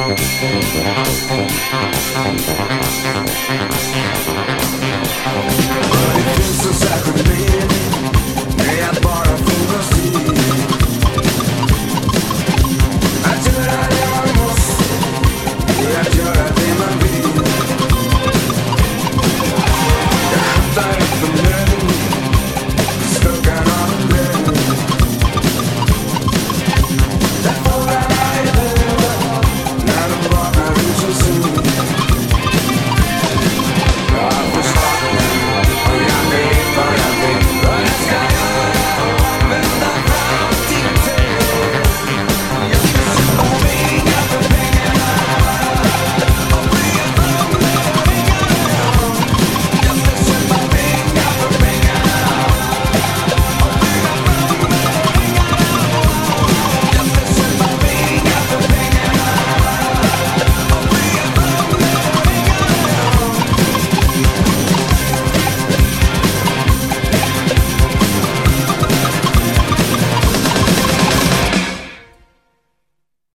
But it feels